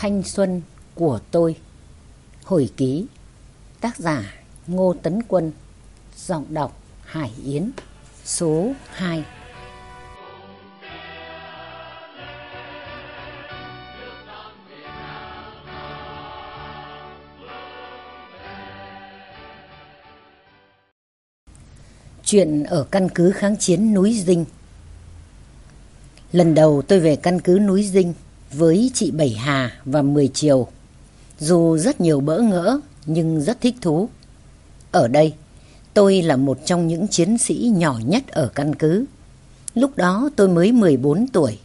Thanh xuân của tôi. Hồi ký, Tác giả Ngô Tấn Quân, Giọng đọc Hải Yến, Số 2 Chuyện ở căn cứ kháng chiến núi Dinh. Lần đầu tôi về căn cứ núi Dinh với chị Bảy Hà và Mười Chiều. Dù rất nhiều bỡ ngỡ nhưng rất thích thú. Ở đây, tôi là một trong những chiến sĩ nhỏ nhất ở căn cứ. Lúc đó tôi mới 14 tuổi,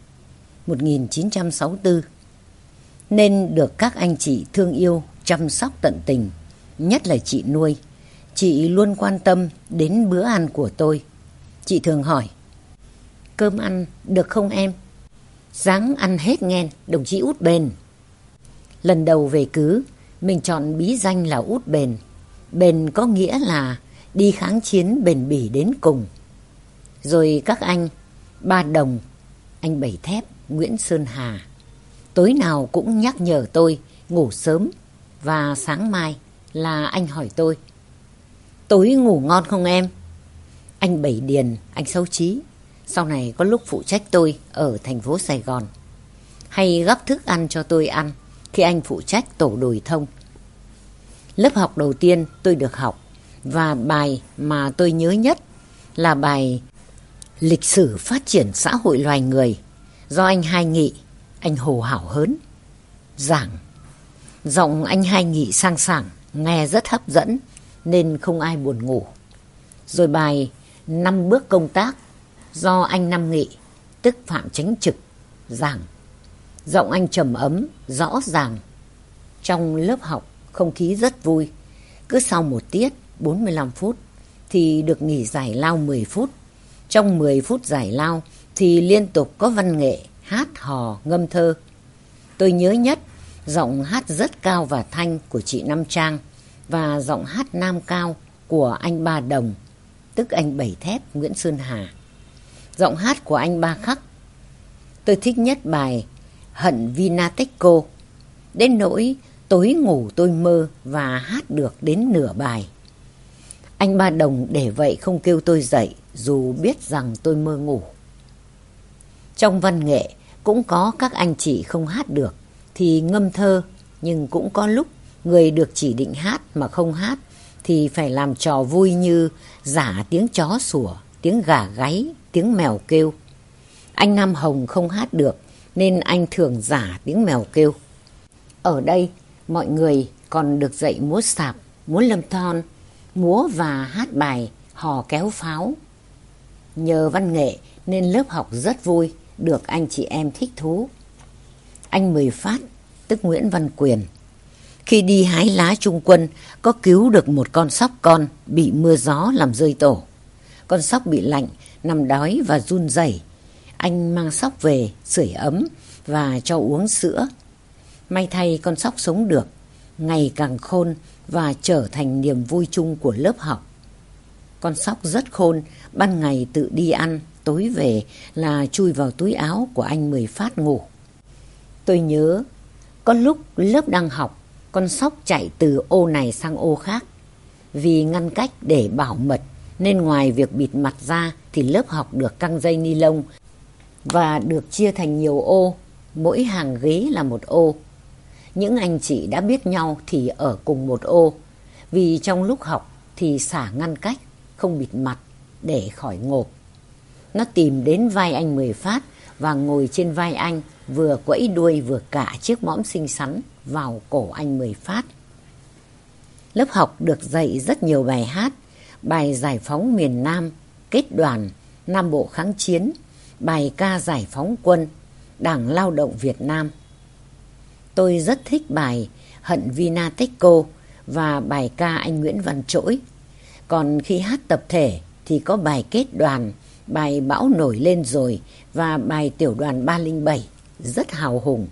1964. Nên được các anh chị thương yêu, chăm sóc tận tình, nhất là chị nuôi. Chị luôn quan tâm đến bữa ăn của tôi. Chị thường hỏi, cơm ăn được không em? Dáng ăn hết nghen, đồng chí út bền. Lần đầu về cứ, mình chọn bí danh là út bền. Bền có nghĩa là đi kháng chiến bền bỉ đến cùng. Rồi các anh, Ba Đồng, anh Bảy Thép, Nguyễn Sơn Hà. Tối nào cũng nhắc nhở tôi ngủ sớm và sáng mai là anh hỏi tôi. Tối ngủ ngon không em? Anh Bảy Điền, anh Sâu Trí sau này có lúc phụ trách tôi ở thành phố Sài Gòn. Hay gấp thức ăn cho tôi ăn khi anh phụ trách tổ đồi thông. Lớp học đầu tiên tôi được học và bài mà tôi nhớ nhất là bài Lịch sử phát triển xã hội loài người do anh Hai Nghị, anh Hồ Hảo Hớn giảng. Giọng anh Hai Nghị sang sảng, nghe rất hấp dẫn nên không ai buồn ngủ. Rồi bài năm bước công tác do anh Nam Nghị, tức Phạm Chánh Trực, giảng. Giọng anh trầm ấm, rõ ràng. Trong lớp học, không khí rất vui. Cứ sau một tiết, 45 phút, thì được nghỉ giải lao 10 phút. Trong 10 phút giải lao thì liên tục có văn nghệ, hát hò, ngâm thơ. Tôi nhớ nhất giọng hát rất cao và thanh của chị Nam Trang và giọng hát nam cao của anh Ba Đồng, tức anh Bảy Thép Nguyễn Sơn Hà giọng hát của anh Ba Khắc. Tôi thích nhất bài Hận Vinateco. Đến nỗi tối ngủ tôi mơ và hát được đến nửa bài. Anh Ba Đồng để vậy không kêu tôi dậy dù biết rằng tôi mơ ngủ. Trong văn nghệ cũng có các anh chị không hát được thì ngâm thơ nhưng cũng có lúc người được chỉ định hát mà không hát thì phải làm trò vui như giả tiếng chó sủa, tiếng gà gáy, tiếng mèo kêu. Anh Nam Hồng không hát được nên anh thường giả tiếng mèo kêu. Ở đây mọi người còn được dạy múa sạp, múa lâm thon, múa và hát bài hò kéo pháo. Nhờ văn nghệ nên lớp học rất vui, được anh chị em thích thú. Anh Mười Phát, tức Nguyễn Văn Quyền, khi đi hái lá trung quân có cứu được một con sóc con bị mưa gió làm rơi tổ. Con sóc bị lạnh nằm đói và run rẩy. Anh mang sóc về, sưởi ấm và cho uống sữa. May thay con sóc sống được, ngày càng khôn và trở thành niềm vui chung của lớp học. Con sóc rất khôn, ban ngày tự đi ăn, tối về là chui vào túi áo của anh Mười Phát ngủ. Tôi nhớ, có lúc lớp đang học, con sóc chạy từ ô này sang ô khác. Vì ngăn cách để bảo mật nên ngoài việc bịt mặt ra thì lớp học được căng dây ni lông và được chia thành nhiều ô, mỗi hàng ghế là một ô. Những anh chị đã biết nhau thì ở cùng một ô, vì trong lúc học thì xả ngăn cách, không bịt mặt để khỏi ngộp. Nó tìm đến vai anh Mười Phát và ngồi trên vai anh, vừa quẫy đuôi vừa cả chiếc mõm xinh xắn vào cổ anh Mười Phát. Lớp học được dạy rất nhiều bài hát, bài giải phóng miền Nam, kết đoàn, Nam Bộ kháng chiến, bài ca giải phóng quân, Đảng Lao động Việt Nam. Tôi rất thích bài Hận Vina Techco và bài ca anh Nguyễn Văn Trỗi. Còn khi hát tập thể thì có bài kết đoàn, bài Bão nổi lên rồi và bài tiểu đoàn 307 rất hào hùng.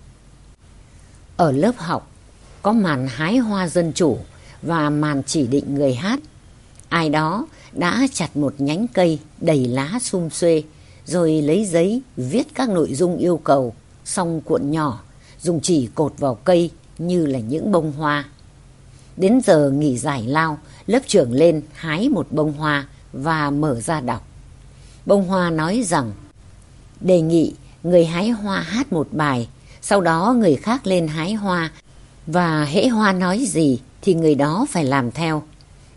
Ở lớp học có màn hái hoa dân chủ và màn chỉ định người hát Ai đó đã chặt một nhánh cây đầy lá sum xuê, rồi lấy giấy viết các nội dung yêu cầu, xong cuộn nhỏ, dùng chỉ cột vào cây như là những bông hoa. Đến giờ nghỉ giải lao, lớp trưởng lên hái một bông hoa và mở ra đọc. Bông hoa nói rằng đề nghị người hái hoa hát một bài, sau đó người khác lên hái hoa và hễ hoa nói gì thì người đó phải làm theo.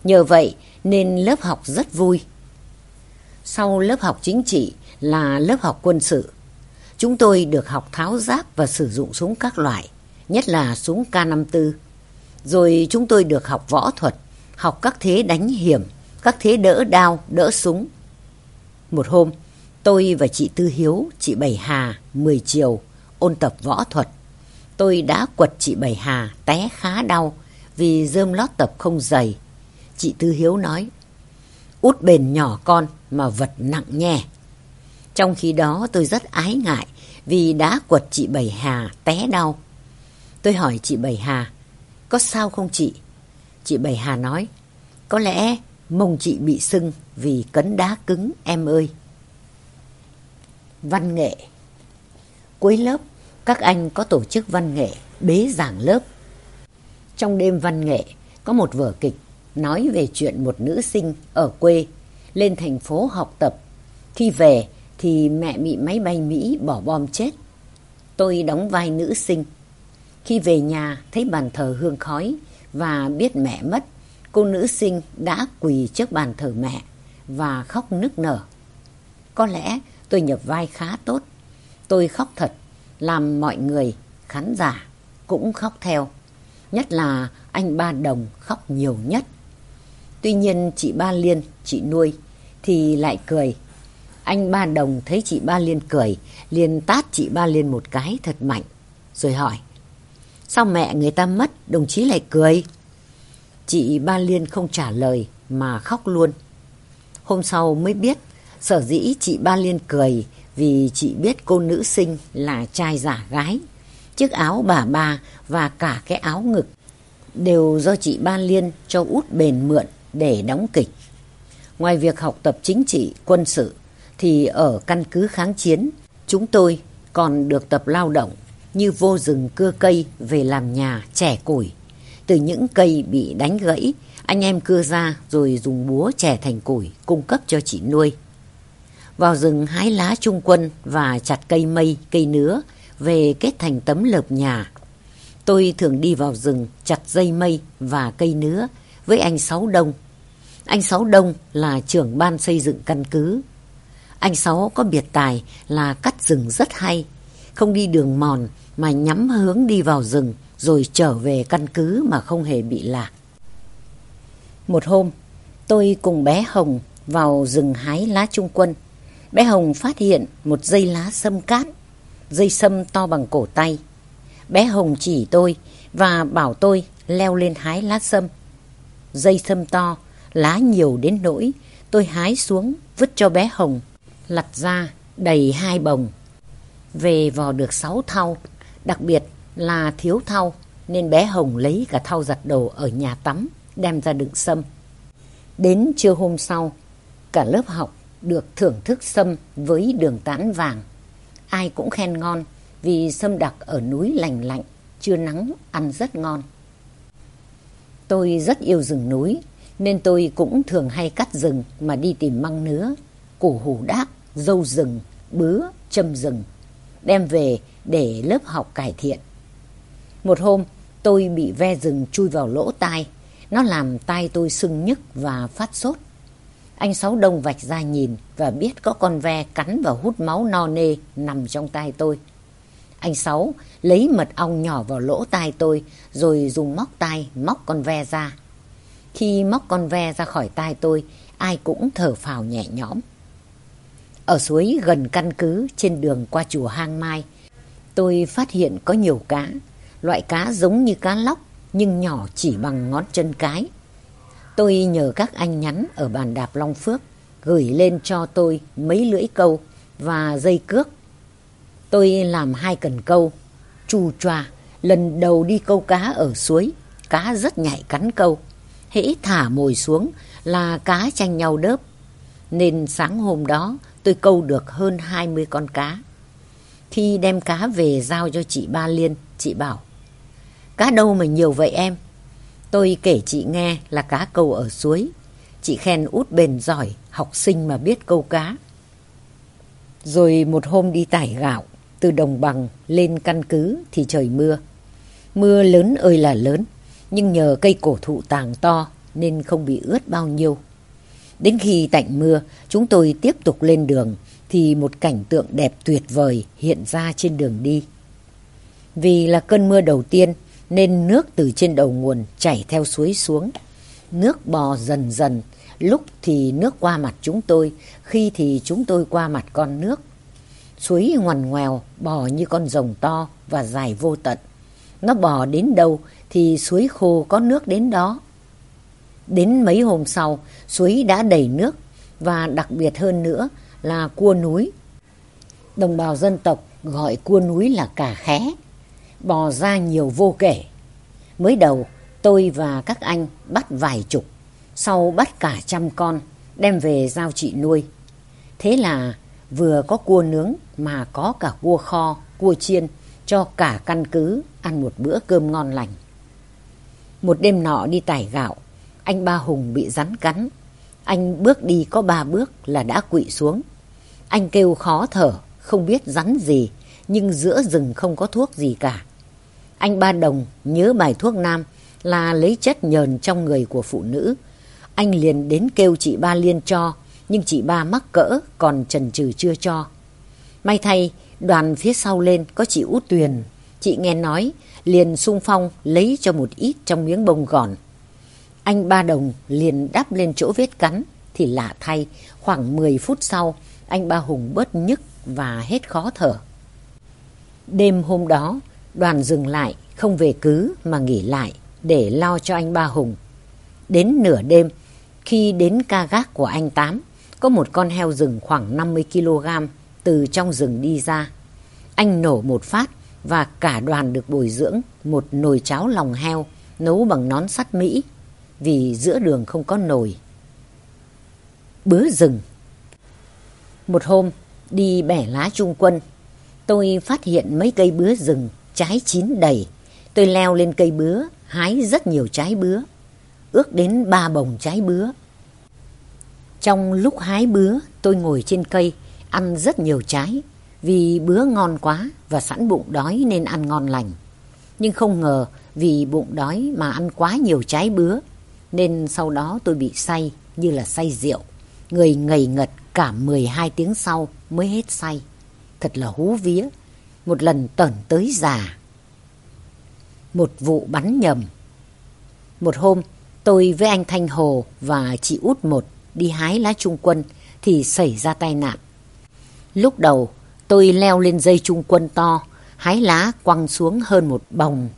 Nhờ vậy nên lớp học rất vui. Sau lớp học chính trị là lớp học quân sự. Chúng tôi được học tháo giáp và sử dụng súng các loại, nhất là súng K54. Rồi chúng tôi được học võ thuật, học các thế đánh hiểm, các thế đỡ đao, đỡ súng. Một hôm, tôi và chị Tư Hiếu, chị Bảy Hà, 10 chiều, ôn tập võ thuật. Tôi đã quật chị Bảy Hà té khá đau vì rơm lót tập không dày. Chị Tư Hiếu nói, út bền nhỏ con mà vật nặng nhè. Trong khi đó tôi rất ái ngại vì đã quật chị Bảy Hà té đau. Tôi hỏi chị Bảy Hà, có sao không chị? Chị Bảy Hà nói, có lẽ mông chị bị sưng vì cấn đá cứng em ơi. Văn nghệ Cuối lớp, các anh có tổ chức văn nghệ, bế giảng lớp. Trong đêm văn nghệ, có một vở kịch nói về chuyện một nữ sinh ở quê lên thành phố học tập. Khi về thì mẹ bị máy bay Mỹ bỏ bom chết. Tôi đóng vai nữ sinh. Khi về nhà thấy bàn thờ hương khói và biết mẹ mất, cô nữ sinh đã quỳ trước bàn thờ mẹ và khóc nức nở. Có lẽ tôi nhập vai khá tốt. Tôi khóc thật, làm mọi người, khán giả cũng khóc theo. Nhất là anh Ba Đồng khóc nhiều nhất. Tuy nhiên chị Ba Liên, chị nuôi, thì lại cười. Anh Ba Đồng thấy chị Ba Liên cười, liền tát chị Ba Liên một cái thật mạnh. Rồi hỏi, sao mẹ người ta mất, đồng chí lại cười? Chị Ba Liên không trả lời mà khóc luôn. Hôm sau mới biết, sở dĩ chị Ba Liên cười vì chị biết cô nữ sinh là trai giả gái. Chiếc áo bà ba và cả cái áo ngực đều do chị Ba Liên cho út bền mượn để đóng kịch. Ngoài việc học tập chính trị, quân sự, thì ở căn cứ kháng chiến, chúng tôi còn được tập lao động như vô rừng cưa cây về làm nhà, trẻ củi. Từ những cây bị đánh gãy, anh em cưa ra rồi dùng búa chẻ thành củi cung cấp cho chị nuôi. Vào rừng hái lá trung quân và chặt cây mây, cây nứa về kết thành tấm lợp nhà. Tôi thường đi vào rừng chặt dây mây và cây nứa với anh Sáu Đông. Anh Sáu Đông là trưởng ban xây dựng căn cứ. Anh Sáu có biệt tài là cắt rừng rất hay, không đi đường mòn mà nhắm hướng đi vào rừng rồi trở về căn cứ mà không hề bị lạc. Một hôm, tôi cùng bé Hồng vào rừng hái lá trung quân. Bé Hồng phát hiện một dây lá sâm cát, dây sâm to bằng cổ tay. Bé Hồng chỉ tôi và bảo tôi leo lên hái lá sâm. Dây sâm to, lá nhiều đến nỗi tôi hái xuống vứt cho bé Hồng, lặt ra đầy hai bồng. Về vò được sáu thau, đặc biệt là thiếu thau nên bé Hồng lấy cả thau giặt đồ ở nhà tắm đem ra đựng sâm. Đến trưa hôm sau, cả lớp học được thưởng thức sâm với đường tán vàng. Ai cũng khen ngon vì sâm đặc ở núi lành lạnh, chưa nắng, ăn rất ngon. Tôi rất yêu rừng núi, nên tôi cũng thường hay cắt rừng mà đi tìm măng nứa, củ hủ đác, dâu rừng, bứa, châm rừng, đem về để lớp học cải thiện. Một hôm, tôi bị ve rừng chui vào lỗ tai, nó làm tai tôi sưng nhức và phát sốt. Anh Sáu Đông vạch ra nhìn và biết có con ve cắn và hút máu no nê nằm trong tai tôi. Anh Sáu lấy mật ong nhỏ vào lỗ tai tôi rồi dùng móc tai móc con ve ra. Khi móc con ve ra khỏi tai tôi, ai cũng thở phào nhẹ nhõm. Ở suối gần căn cứ trên đường qua chùa Hang Mai, tôi phát hiện có nhiều cá. Loại cá giống như cá lóc nhưng nhỏ chỉ bằng ngón chân cái. Tôi nhờ các anh nhắn ở bàn đạp Long Phước gửi lên cho tôi mấy lưỡi câu và dây cước. Tôi làm hai cần câu, chu choa, lần đầu đi câu cá ở suối, cá rất nhạy cắn câu. Hễ thả mồi xuống là cá tranh nhau đớp. Nên sáng hôm đó tôi câu được hơn 20 con cá. Khi đem cá về giao cho chị Ba Liên chị bảo. Cá đâu mà nhiều vậy em? Tôi kể chị nghe là cá câu ở suối. Chị khen út bền giỏi, học sinh mà biết câu cá. Rồi một hôm đi tải gạo, từ đồng bằng lên căn cứ thì trời mưa. Mưa lớn ơi là lớn, nhưng nhờ cây cổ thụ tàng to nên không bị ướt bao nhiêu. Đến khi tạnh mưa, chúng tôi tiếp tục lên đường thì một cảnh tượng đẹp tuyệt vời hiện ra trên đường đi. Vì là cơn mưa đầu tiên nên nước từ trên đầu nguồn chảy theo suối xuống. Nước bò dần dần, lúc thì nước qua mặt chúng tôi, khi thì chúng tôi qua mặt con nước. Suối ngoằn ngoèo, bò như con rồng to và dài vô tận. Nó bò đến đâu thì suối khô có nước đến đó. Đến mấy hôm sau, suối đã đầy nước và đặc biệt hơn nữa là cua núi. Đồng bào dân tộc gọi cua núi là cà khé, bò ra nhiều vô kể. Mới đầu, tôi và các anh bắt vài chục, sau bắt cả trăm con, đem về giao chị nuôi. Thế là vừa có cua nướng mà có cả cua kho, cua chiên cho cả căn cứ ăn một bữa cơm ngon lành. Một đêm nọ đi tải gạo, anh Ba Hùng bị rắn cắn. Anh bước đi có ba bước là đã quỵ xuống. Anh kêu khó thở, không biết rắn gì, nhưng giữa rừng không có thuốc gì cả. Anh Ba Đồng nhớ bài thuốc nam là lấy chất nhờn trong người của phụ nữ. Anh liền đến kêu chị Ba Liên cho, nhưng chị Ba mắc cỡ còn trần trừ chưa cho. May thay, đoàn phía sau lên có chị Út Tuyền. Chị nghe nói, liền sung phong lấy cho một ít trong miếng bông gòn. Anh Ba Đồng liền đắp lên chỗ vết cắn, thì lạ thay, khoảng 10 phút sau, anh Ba Hùng bớt nhức và hết khó thở. Đêm hôm đó, đoàn dừng lại, không về cứ mà nghỉ lại để lo cho anh Ba Hùng. Đến nửa đêm, khi đến ca gác của anh Tám, có một con heo rừng khoảng 50 kg từ trong rừng đi ra. Anh nổ một phát và cả đoàn được bồi dưỡng một nồi cháo lòng heo nấu bằng nón sắt Mỹ vì giữa đường không có nồi. Bứa rừng Một hôm, đi bẻ lá trung quân, tôi phát hiện mấy cây bứa rừng trái chín đầy. Tôi leo lên cây bứa, hái rất nhiều trái bứa, ước đến ba bồng trái bứa. Trong lúc hái bứa, tôi ngồi trên cây, ăn rất nhiều trái, vì bữa ngon quá và sẵn bụng đói nên ăn ngon lành. Nhưng không ngờ vì bụng đói mà ăn quá nhiều trái bứa, nên sau đó tôi bị say như là say rượu. Người ngầy ngật cả 12 tiếng sau mới hết say. Thật là hú vía, một lần tẩn tới già. Một vụ bắn nhầm. Một hôm, tôi với anh Thanh Hồ và chị Út Một đi hái lá trung quân thì xảy ra tai nạn. Lúc đầu tôi leo lên dây trung quân to, hái lá quăng xuống hơn một bồng,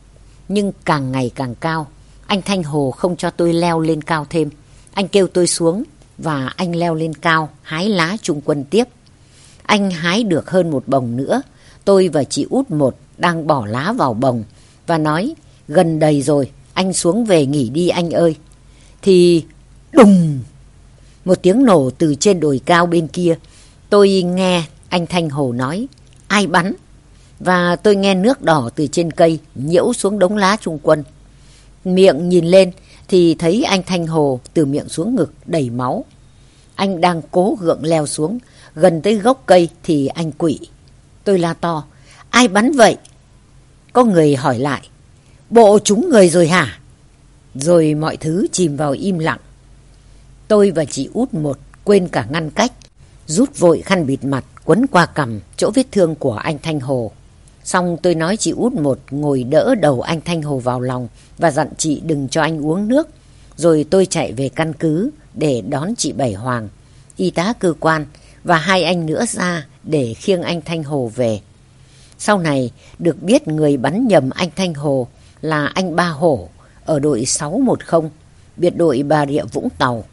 nhưng càng ngày càng cao. Anh Thanh Hồ không cho tôi leo lên cao thêm. Anh kêu tôi xuống và anh leo lên cao hái lá trung quân tiếp. Anh hái được hơn một bồng nữa. Tôi và chị út một đang bỏ lá vào bồng và nói gần đầy rồi, anh xuống về nghỉ đi anh ơi. Thì đùng một tiếng nổ từ trên đồi cao bên kia. Tôi nghe anh Thanh Hồ nói, ai bắn? Và tôi nghe nước đỏ từ trên cây nhiễu xuống đống lá trung quân. Miệng nhìn lên thì thấy anh Thanh Hồ từ miệng xuống ngực đầy máu. Anh đang cố gượng leo xuống, gần tới gốc cây thì anh quỵ. Tôi la to, ai bắn vậy? Có người hỏi lại, bộ chúng người rồi hả? Rồi mọi thứ chìm vào im lặng. Tôi và chị út một quên cả ngăn cách, rút vội khăn bịt mặt quấn qua cằm chỗ vết thương của anh Thanh Hồ. Xong tôi nói chị út một ngồi đỡ đầu anh Thanh Hồ vào lòng và dặn chị đừng cho anh uống nước. Rồi tôi chạy về căn cứ để đón chị Bảy Hoàng, y tá cơ quan và hai anh nữa ra để khiêng anh Thanh Hồ về. Sau này được biết người bắn nhầm anh Thanh Hồ là anh Ba Hổ ở đội 610, biệt đội Bà Rịa Vũng Tàu.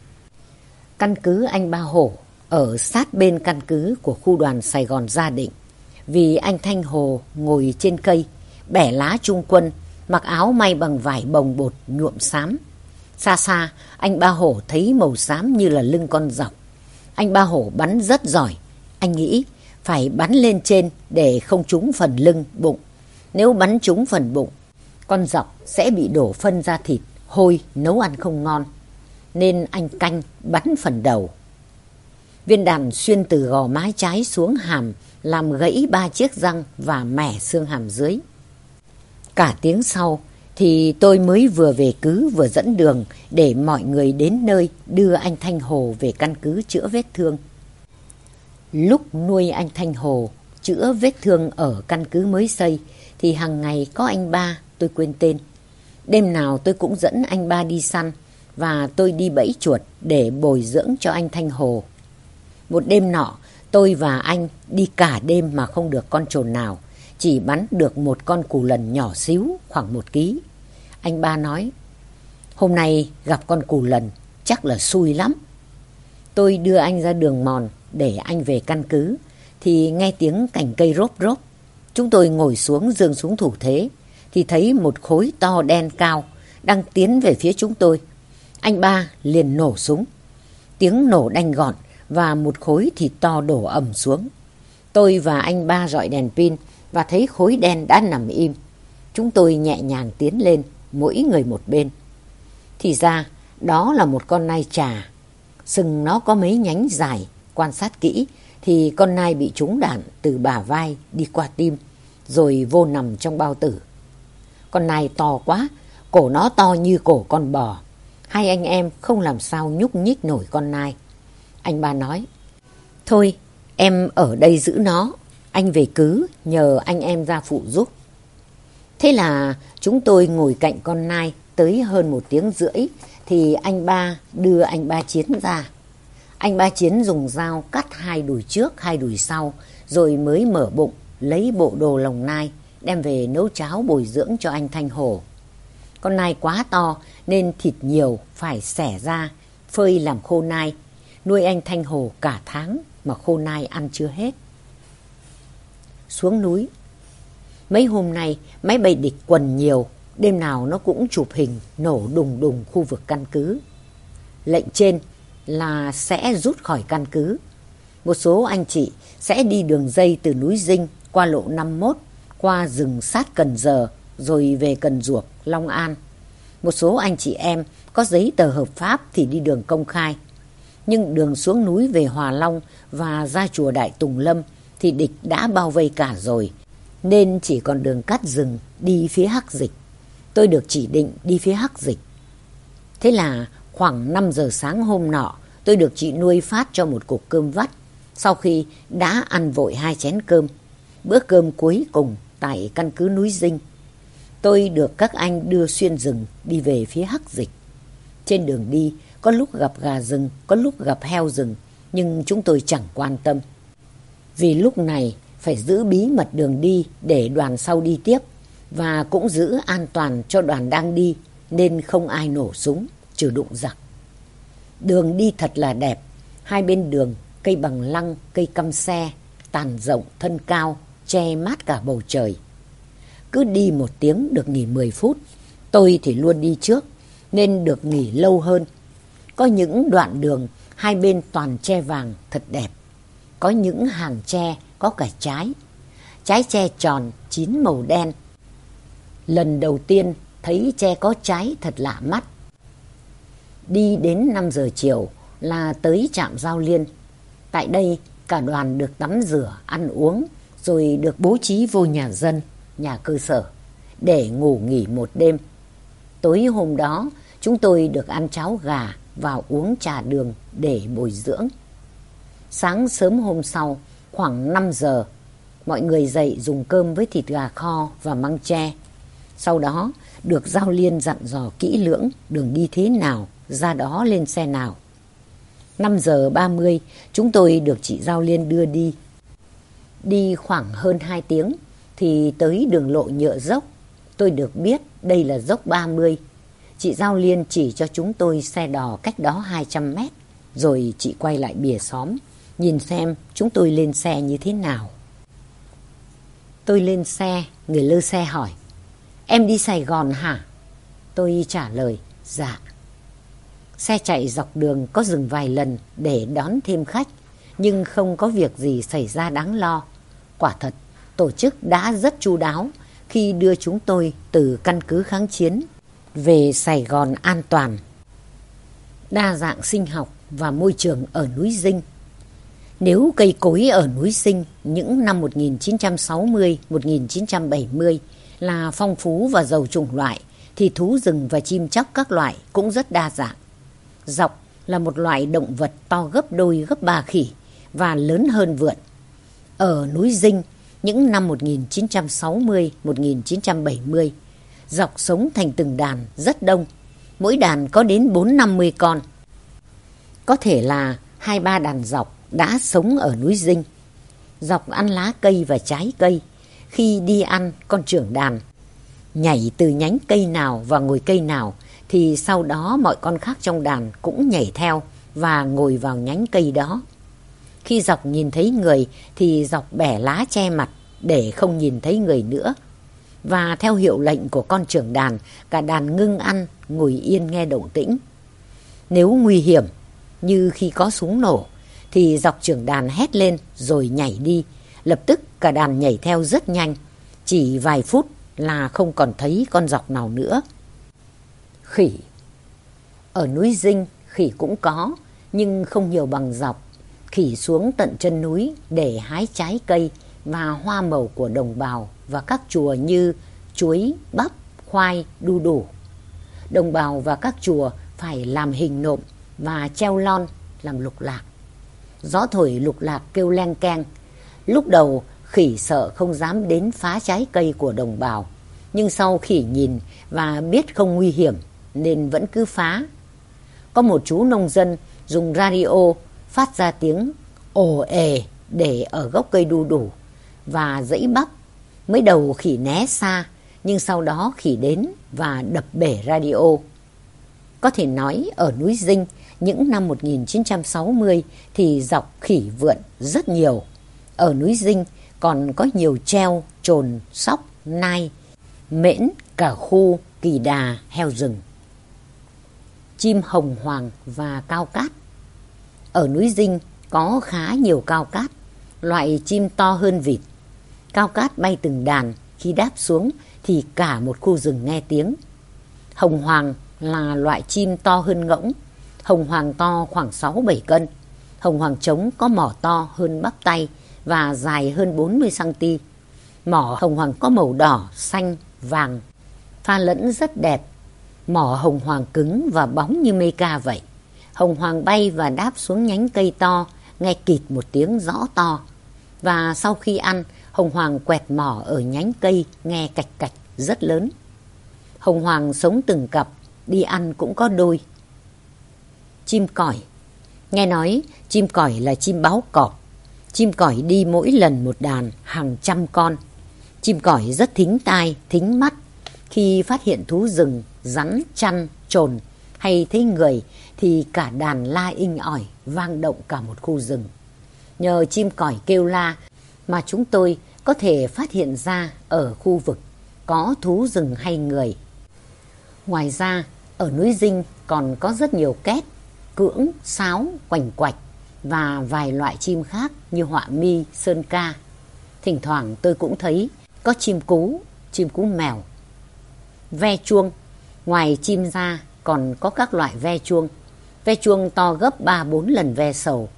Căn cứ anh Ba Hổ ở sát bên căn cứ của khu đoàn Sài Gòn Gia Định. Vì anh Thanh Hồ ngồi trên cây, bẻ lá trung quân, mặc áo may bằng vải bồng bột nhuộm xám. Xa xa, anh Ba Hổ thấy màu xám như là lưng con dọc. Anh Ba Hổ bắn rất giỏi. Anh nghĩ phải bắn lên trên để không trúng phần lưng, bụng. Nếu bắn trúng phần bụng, con dọc sẽ bị đổ phân ra thịt, hôi, nấu ăn không ngon. Nên anh canh bắn phần đầu. Viên đạn xuyên từ gò má trái xuống hàm, làm gãy ba chiếc răng và mẻ xương hàm dưới. Cả tiếng sau thì tôi mới vừa về cứ vừa dẫn đường để mọi người đến nơi đưa anh Thanh Hồ về căn cứ chữa vết thương. Lúc nuôi anh Thanh Hồ chữa vết thương ở căn cứ mới xây thì hàng ngày có anh ba tôi quên tên. Đêm nào tôi cũng dẫn anh ba đi săn và tôi đi bẫy chuột để bồi dưỡng cho anh Thanh Hồ. Một đêm nọ tôi và anh đi cả đêm mà không được con trồn nào chỉ bắn được một con cù lần nhỏ xíu khoảng một ký. Anh ba nói, hôm nay gặp con cù lần chắc là xui lắm. Tôi đưa anh ra đường mòn để anh về căn cứ thì nghe tiếng cành cây rốp rốp. Chúng tôi ngồi xuống dương xuống thủ thế thì thấy một khối to đen cao đang tiến về phía chúng tôi. Anh ba liền nổ súng. Tiếng nổ đanh gọn và một khối thịt to đổ ẩm xuống. Tôi và anh ba dọi đèn pin và thấy khối đen đã nằm im. Chúng tôi nhẹ nhàng tiến lên, mỗi người một bên. Thì ra, đó là một con nai trà. Sừng nó có mấy nhánh dài, quan sát kỹ thì con nai bị trúng đạn từ bả vai đi qua tim, rồi vô nằm trong bao tử. Con nai to quá, cổ nó to như cổ con bò. Hai anh em không làm sao nhúc nhích nổi con nai. Anh ba nói, thôi em ở đây giữ nó, anh về cứ nhờ anh em ra phụ giúp. Thế là chúng tôi ngồi cạnh con nai tới hơn một tiếng rưỡi thì anh ba đưa anh ba chiến ra. Anh ba chiến dùng dao cắt hai đùi trước hai đùi sau rồi mới mở bụng lấy bộ đồ lồng nai đem về nấu cháo bồi dưỡng cho anh Thanh Hồ. Con nai quá to nên thịt nhiều phải xẻ ra phơi làm khô nai nuôi anh Thanh Hồ cả tháng mà khô nai ăn chưa hết. Xuống núi Mấy hôm nay máy bay địch quần nhiều, đêm nào nó cũng chụp hình nổ đùng đùng khu vực căn cứ. Lệnh trên là sẽ rút khỏi căn cứ. Một số anh chị sẽ đi đường dây từ núi Dinh qua lộ 51, qua rừng sát Cần Giờ, rồi về Cần Duộc, Long An. Một số anh chị em có giấy tờ hợp pháp thì đi đường công khai. Nhưng đường xuống núi về Hòa Long và ra chùa Đại Tùng Lâm thì địch đã bao vây cả rồi nên chỉ còn đường cắt rừng đi phía Hắc Dịch. Tôi được chỉ định đi phía Hắc Dịch. Thế là khoảng 5 giờ sáng hôm nọ, tôi được chị nuôi phát cho một cục cơm vắt. Sau khi đã ăn vội hai chén cơm, bữa cơm cuối cùng tại căn cứ núi Dinh, tôi được các anh đưa xuyên rừng đi về phía Hắc Dịch. Trên đường đi, có lúc gặp gà rừng, có lúc gặp heo rừng, nhưng chúng tôi chẳng quan tâm. Vì lúc này phải giữ bí mật đường đi để đoàn sau đi tiếp và cũng giữ an toàn cho đoàn đang đi nên không ai nổ súng trừ đụng giặc. Đường đi thật là đẹp, hai bên đường cây bằng lăng, cây căm xe, tàn rộng, thân cao, che mát cả bầu trời. Cứ đi một tiếng được nghỉ 10 phút, tôi thì luôn đi trước nên được nghỉ lâu hơn. Có những đoạn đường hai bên toàn che vàng thật đẹp. Có những hàng tre có cả trái. Trái tre tròn, chín màu đen. Lần đầu tiên thấy tre có trái thật lạ mắt. Đi đến 5 giờ chiều là tới trạm Giao Liên. Tại đây cả đoàn được tắm rửa, ăn uống, rồi được bố trí vô nhà dân, nhà cơ sở, để ngủ nghỉ một đêm. Tối hôm đó, chúng tôi được ăn cháo gà vào uống trà đường để bồi dưỡng. Sáng sớm hôm sau, khoảng 5 giờ, mọi người dậy dùng cơm với thịt gà kho và măng tre. Sau đó được Giao Liên dặn dò kỹ lưỡng đường đi thế nào, ra đó lên xe nào. 5 giờ 30 chúng tôi được chị Giao Liên đưa đi. Đi khoảng hơn 2 tiếng thì tới đường lộ nhựa dốc. Tôi được biết đây là dốc 30. Chị Giao Liên chỉ cho chúng tôi xe đò cách đó 200 mét. Rồi chị quay lại bìa xóm nhìn xem chúng tôi lên xe như thế nào. Tôi lên xe, người lơ xe hỏi, em đi Sài Gòn hả? Tôi trả lời, dạ. Xe chạy dọc đường có dừng vài lần để đón thêm khách, nhưng không có việc gì xảy ra đáng lo. Quả thật, tổ chức đã rất chu đáo khi đưa chúng tôi từ căn cứ kháng chiến về Sài Gòn an toàn. Đa dạng sinh học và môi trường ở núi Dinh Nếu cây cối ở núi Sinh những năm 1960-1970 là phong phú và giàu chủng loại, thì thú rừng và chim chóc các loại cũng rất đa dạng. Dọc là một loại động vật to gấp đôi gấp ba khỉ và lớn hơn vượn. Ở núi Dinh, những năm 1960-1970, dọc sống thành từng đàn rất đông, mỗi đàn có đến 4-50 con. Có thể là hai ba đàn dọc đã sống ở núi Dinh. Dọc ăn lá cây và trái cây, khi đi ăn con trưởng đàn nhảy từ nhánh cây nào và ngồi cây nào thì sau đó mọi con khác trong đàn cũng nhảy theo và ngồi vào nhánh cây đó. Khi dọc nhìn thấy người thì dọc bẻ lá che mặt để không nhìn thấy người nữa. Và theo hiệu lệnh của con trưởng đàn, cả đàn ngưng ăn, ngồi yên nghe động tĩnh. Nếu nguy hiểm, như khi có súng nổ, thì dọc trưởng đàn hét lên rồi nhảy đi. Lập tức cả đàn nhảy theo rất nhanh. Chỉ vài phút là không còn thấy con dọc nào nữa. Khỉ Ở núi Dinh, khỉ cũng có, nhưng không nhiều bằng dọc. Khỉ xuống tận chân núi để hái trái cây và hoa màu của đồng bào và các chùa như chuối, bắp, khoai, đu đủ. Đồng bào và các chùa phải làm hình nộm và treo lon làm lục lạc. Gió thổi lục lạc kêu len keng. Lúc đầu khỉ sợ không dám đến phá trái cây của đồng bào. Nhưng sau khỉ nhìn và biết không nguy hiểm nên vẫn cứ phá. Có một chú nông dân dùng radio phát ra tiếng ồ ề để ở gốc cây đu đủ và dãy bắp. Mới đầu khỉ né xa nhưng sau đó khỉ đến và đập bể radio. Có thể nói ở núi Dinh những năm 1960 thì dọc khỉ vượn rất nhiều. Ở núi Dinh còn có nhiều treo, trồn, sóc, nai, mễn, cả khu, kỳ đà, heo rừng. Chim hồng hoàng và cao cát Ở núi Dinh có khá nhiều cao cát, loại chim to hơn vịt. Cao cát bay từng đàn, khi đáp xuống thì cả một khu rừng nghe tiếng. Hồng hoàng là loại chim to hơn ngỗng, hồng hoàng to khoảng 6-7 cân. Hồng hoàng trống có mỏ to hơn bắp tay và dài hơn 40cm. Mỏ hồng hoàng có màu đỏ, xanh, vàng, pha lẫn rất đẹp. Mỏ hồng hoàng cứng và bóng như mê ca vậy. Hồng hoàng bay và đáp xuống nhánh cây to, nghe kịt một tiếng rõ to. Và sau khi ăn, hồng hoàng quẹt mỏ ở nhánh cây, nghe cạch cạch rất lớn. Hồng hoàng sống từng cặp, đi ăn cũng có đôi. Chim còi Nghe nói chim còi là chim báo cọp. Chim còi đi mỗi lần một đàn hàng trăm con. Chim còi rất thính tai, thính mắt. Khi phát hiện thú rừng, rắn, chăn, trồn hay thấy người thì cả đàn la inh ỏi vang động cả một khu rừng. Nhờ chim còi kêu la mà chúng tôi có thể phát hiện ra ở khu vực có thú rừng hay người. Ngoài ra, ở núi Dinh còn có rất nhiều két, cưỡng, sáo, quành quạch và vài loại chim khác như họa mi, sơn ca. Thỉnh thoảng tôi cũng thấy có chim cú, chim cú mèo. Ve chuông, ngoài chim ra còn có các loại ve chuông. Ve chuông to gấp 3-4 lần ve sầu.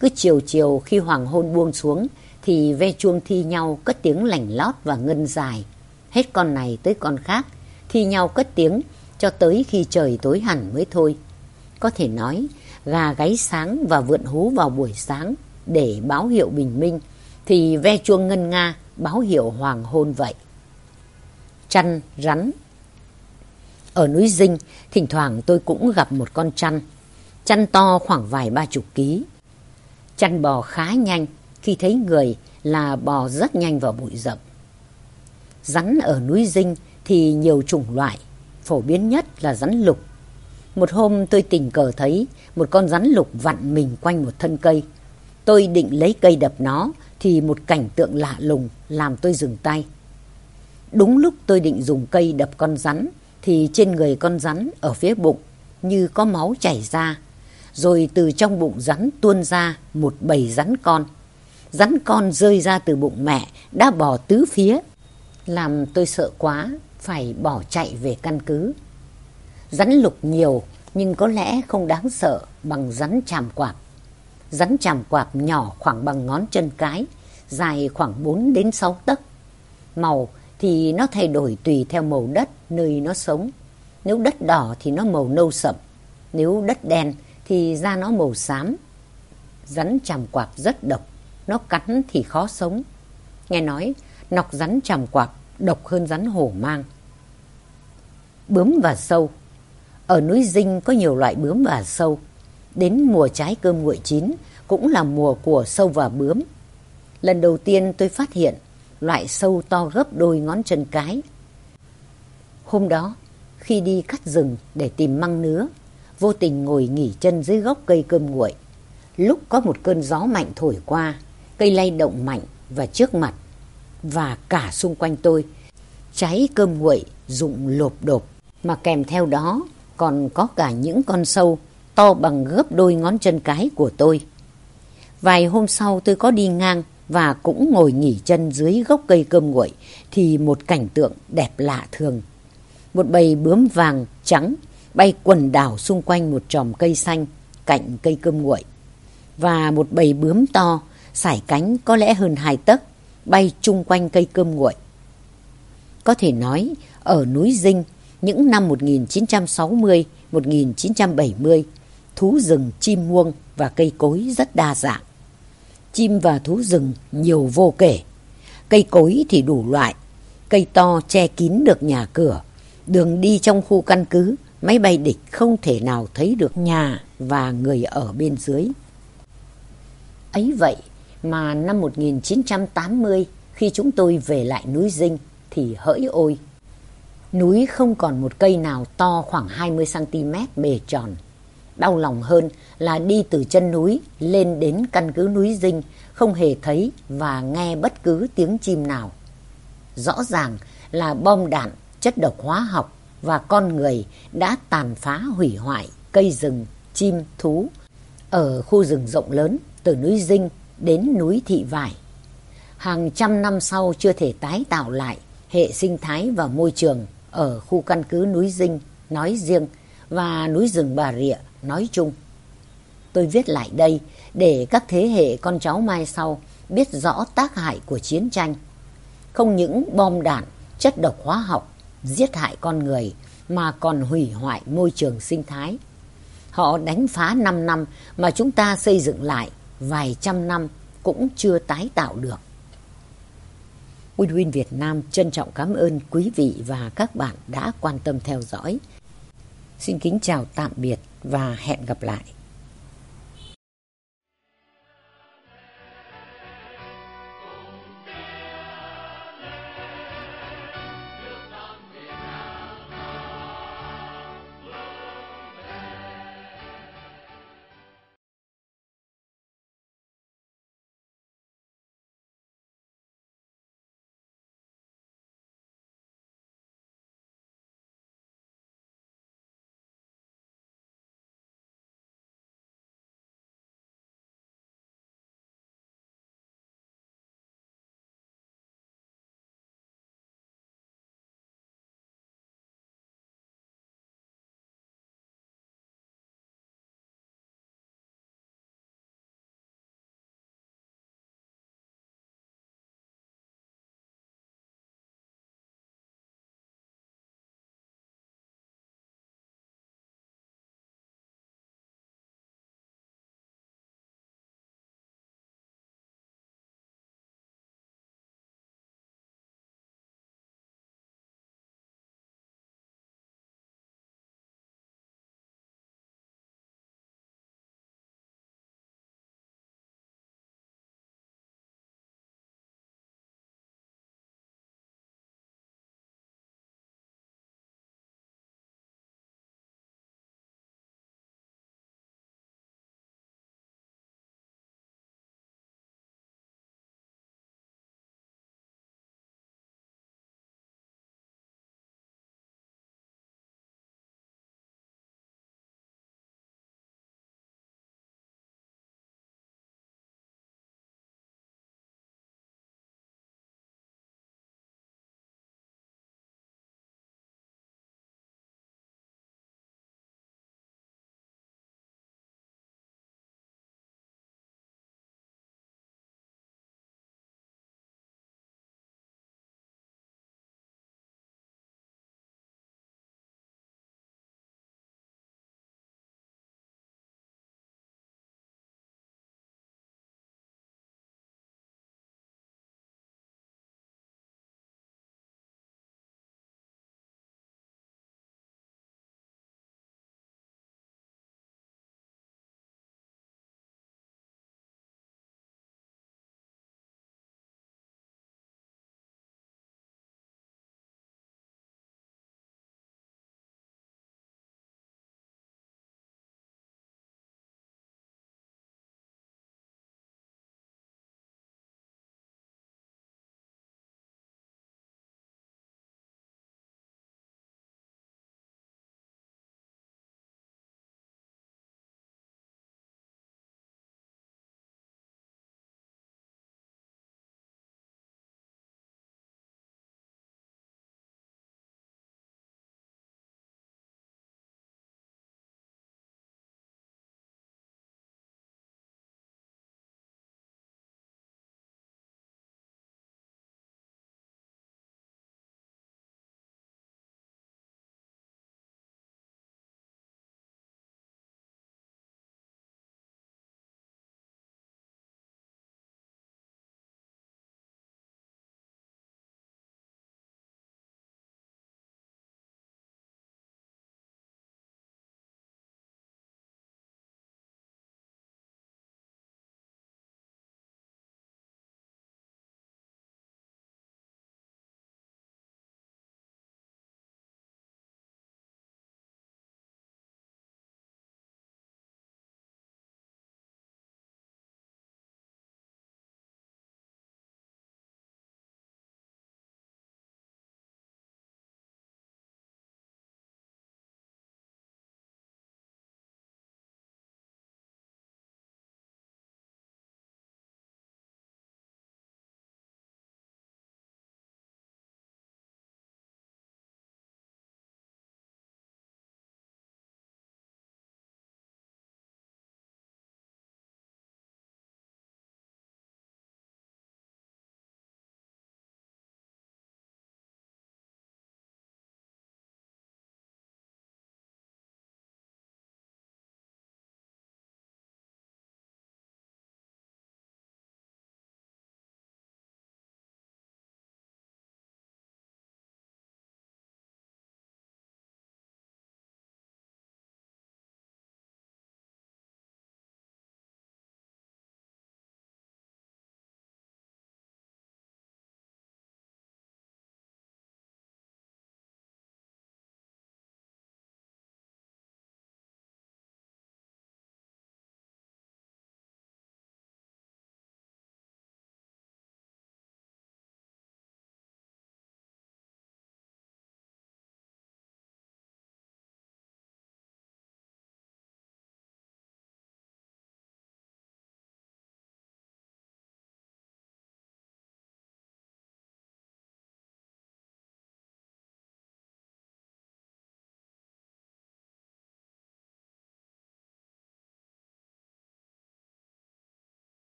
Cứ chiều chiều khi hoàng hôn buông xuống thì ve chuông thi nhau cất tiếng lảnh lót và ngân dài. Hết con này tới con khác, thi nhau cất tiếng cho tới khi trời tối hẳn mới thôi. Có thể nói, gà gáy sáng và vượn hú vào buổi sáng để báo hiệu bình minh, thì ve chuông ngân nga báo hiệu hoàng hôn vậy. Chăn rắn Ở núi Dinh, thỉnh thoảng tôi cũng gặp một con chăn. Chăn to khoảng vài ba chục ký. Chăn bò khá nhanh, khi thấy người là bò rất nhanh vào bụi rậm. Rắn ở núi Dinh thì nhiều chủng loại, phổ biến nhất là rắn lục. Một hôm tôi tình cờ thấy một con rắn lục vặn mình quanh một thân cây. Tôi định lấy cây đập nó thì một cảnh tượng lạ lùng làm tôi dừng tay. Đúng lúc tôi định dùng cây đập con rắn thì trên người con rắn ở phía bụng như có máu chảy ra. Rồi từ trong bụng rắn tuôn ra một bầy rắn con. Rắn con rơi ra từ bụng mẹ đã bỏ tứ phía. làm tôi sợ quá, phải bỏ chạy về căn cứ. Rắn lục nhiều nhưng có lẽ không đáng sợ bằng rắn chàm quạp. Rắn chàm quạp nhỏ khoảng bằng ngón chân cái, dài khoảng 4 đến 6 tấc. Màu thì nó thay đổi tùy theo màu đất nơi nó sống. Nếu đất đỏ thì nó màu nâu sậm, nếu đất đen thì da nó màu xám. Rắn chàm quạp rất độc, nó cắn thì khó sống. Nghe nói nọc rắn chàm quạp độc hơn rắn hổ mang. Bướm và sâu Ở núi Dinh có nhiều loại bướm và sâu. Đến mùa trái cơm nguội chín cũng là mùa của sâu và bướm. Lần đầu tiên tôi phát hiện loại sâu to gấp đôi ngón chân cái. Hôm đó, khi đi cắt rừng để tìm măng nứa, vô tình ngồi nghỉ chân dưới gốc cây cơm nguội. Lúc có một cơn gió mạnh thổi qua, cây lay động mạnh và trước mặt và cả xung quanh tôi, cháy cơm nguội rụng lộp đột mà kèm theo đó còn có cả những con sâu to bằng gấp đôi ngón chân cái của tôi. Vài hôm sau tôi có đi ngang và cũng ngồi nghỉ chân dưới gốc cây cơm nguội thì một cảnh tượng đẹp lạ thường. Một bầy bướm vàng trắng bay quần đảo xung quanh một tròm cây xanh cạnh cây cơm nguội. Và một bầy bướm to, sải cánh có lẽ hơn hai tấc, bay chung quanh cây cơm nguội. Có thể nói, ở núi Dinh, những năm 1960-1970, thú rừng chim muông và cây cối rất đa dạng. Chim và thú rừng nhiều vô kể. Cây cối thì đủ loại, cây to che kín được nhà cửa. Đường đi trong khu căn cứ, máy bay địch không thể nào thấy được nhà và người ở bên dưới. Ấy vậy mà năm 1980 khi chúng tôi về lại núi Dinh thì hỡi ôi. Núi không còn một cây nào to khoảng 20cm bề tròn. Đau lòng hơn là đi từ chân núi lên đến căn cứ núi Dinh không hề thấy và nghe bất cứ tiếng chim nào. Rõ ràng là bom đạn, chất độc hóa học và con người đã tàn phá hủy hoại cây rừng, chim, thú ở khu rừng rộng lớn từ núi Dinh đến núi Thị Vải. Hàng trăm năm sau chưa thể tái tạo lại hệ sinh thái và môi trường ở khu căn cứ núi Dinh nói riêng và núi rừng Bà Rịa nói chung. Tôi viết lại đây để các thế hệ con cháu mai sau biết rõ tác hại của chiến tranh. Không những bom đạn, chất độc hóa học giết hại con người mà còn hủy hoại môi trường sinh thái. Họ đánh phá 5 năm mà chúng ta xây dựng lại vài trăm năm cũng chưa tái tạo được. Win Việt Nam trân trọng cảm ơn quý vị và các bạn đã quan tâm theo dõi. Xin kính chào tạm biệt và hẹn gặp lại.